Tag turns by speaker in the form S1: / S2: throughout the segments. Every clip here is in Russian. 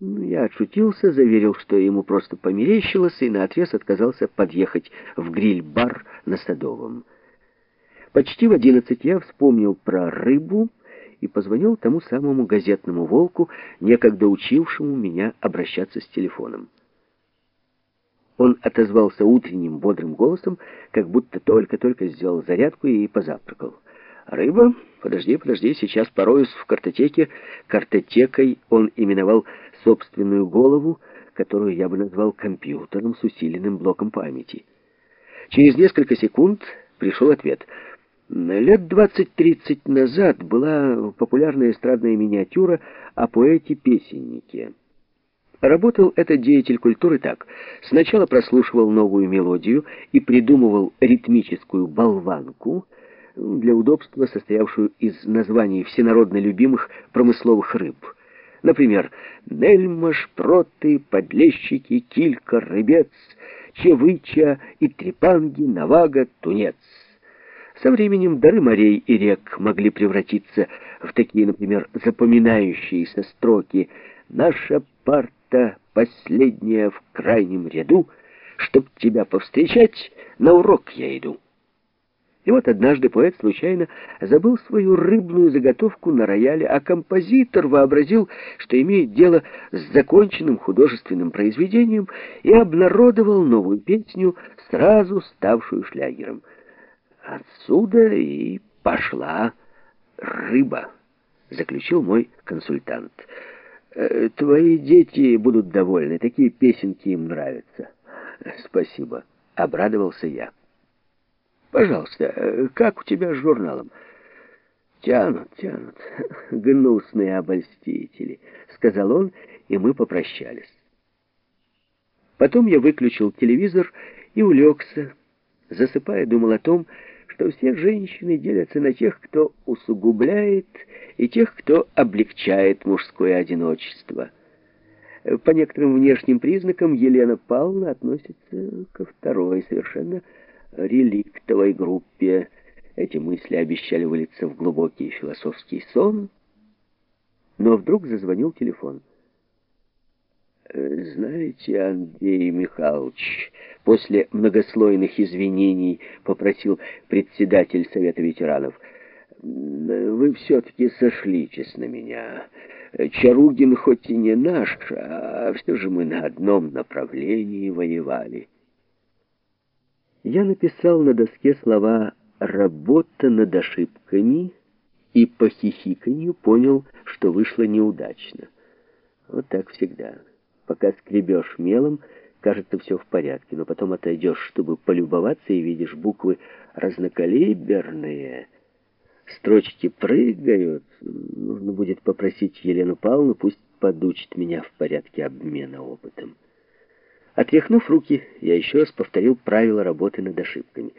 S1: Ну, я отшутился, заверил, что ему просто померещилось, и наотрез отказался подъехать в гриль-бар на Садовом. Почти в одиннадцать я вспомнил про рыбу и позвонил тому самому газетному волку, некогда учившему меня обращаться с телефоном. Он отозвался утренним бодрым голосом, как будто только-только сделал зарядку и позавтракал. «Рыба? Подожди, подожди, сейчас пороюсь в картотеке». Картотекой он именовал собственную голову, которую я бы назвал компьютером с усиленным блоком памяти. Через несколько секунд пришел ответ. Лет 20-30 назад была популярная эстрадная миниатюра о поэте-песеннике. Работал этот деятель культуры так. Сначала прослушивал новую мелодию и придумывал ритмическую болванку, для удобства состоявшую из названий всенародно любимых промысловых рыб – Например, Нельма, Шпроты, Подлещики, Килька, Рыбец, Чевыча и Трепанги, Навага, Тунец. Со временем дары морей и рек могли превратиться в такие, например, запоминающиеся строки «Наша парта последняя в крайнем ряду, чтоб тебя повстречать, на урок я иду». И вот однажды поэт случайно забыл свою рыбную заготовку на рояле, а композитор вообразил, что имеет дело с законченным художественным произведением и обнародовал новую песню, сразу ставшую шлягером. Отсюда и пошла рыба, заключил мой консультант. «Э, твои дети будут довольны, такие песенки им нравятся. Спасибо, обрадовался я. Пожалуйста, э, как у тебя с журналом? Тянут, тянут. Гнусные обольстители, сказал он, и мы попрощались. Потом я выключил телевизор и улегся, засыпая, думал о том, что все женщины делятся на тех, кто усугубляет, и тех, кто облегчает мужское одиночество. По некоторым внешним признакам Елена Павловна относится ко второй, совершенно реликтовой группе. Эти мысли обещали вылиться в глубокий философский сон, но вдруг зазвонил телефон. «Знаете, Андрей Михайлович, после многослойных извинений попросил председатель Совета ветеранов, вы все-таки сошлитесь на меня. Чаругин хоть и не наш, а все же мы на одном направлении воевали». Я написал на доске слова «работа над ошибками» и по хихиканью понял, что вышло неудачно. Вот так всегда. Пока скребешь мелом, кажется, все в порядке, но потом отойдешь, чтобы полюбоваться, и видишь буквы разнокалиберные. Строчки прыгают. Нужно будет попросить Елену Павловну, пусть подучит меня в порядке обмена опытом. Отряхнув руки, я еще раз повторил правила работы над ошибками.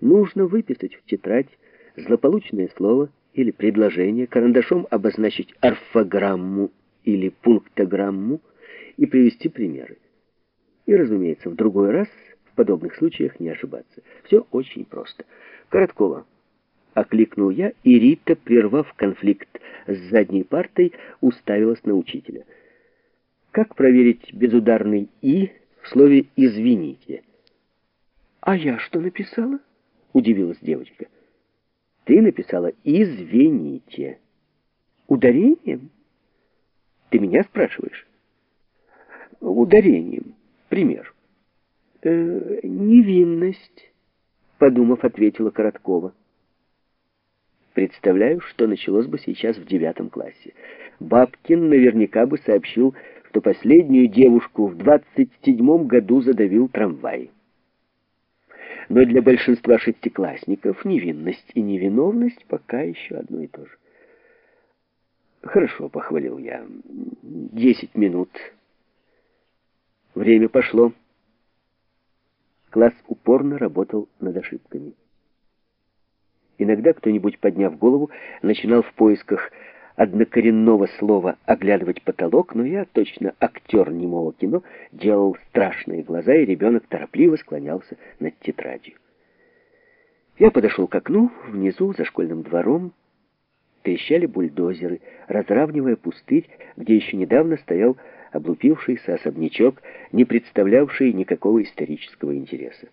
S1: Нужно выписать в тетрадь злополучное слово или предложение, карандашом обозначить орфограмму или пунктограмму и привести примеры. И, разумеется, в другой раз в подобных случаях не ошибаться. Все очень просто. Короткова. Окликнул я, и Рита, прервав конфликт с задней партой, уставилась на учителя. Как проверить безударный «и» в слове «извините». «А я что написала?» — удивилась девочка. «Ты написала «извините». Ударением? Ты меня спрашиваешь?» «Ударением. Пример». «Э, «Невинность», — подумав, ответила Короткова. Представляю, что началось бы сейчас в девятом классе. Бабкин наверняка бы сообщил, что последнюю девушку в 27 году задавил трамвай. Но для большинства шестиклассников невинность и невиновность пока еще одно и то же. Хорошо, похвалил я. Десять минут. Время пошло. Класс упорно работал над ошибками. Иногда кто-нибудь, подняв голову, начинал в поисках однокоренного слова оглядывать потолок, но я, точно актер немого кино, делал страшные глаза, и ребенок торопливо склонялся над тетрадью. Я подошел к окну, внизу, за школьным двором, трещали бульдозеры, разравнивая пустырь, где еще недавно стоял облупившийся особнячок, не представлявший никакого исторического интереса.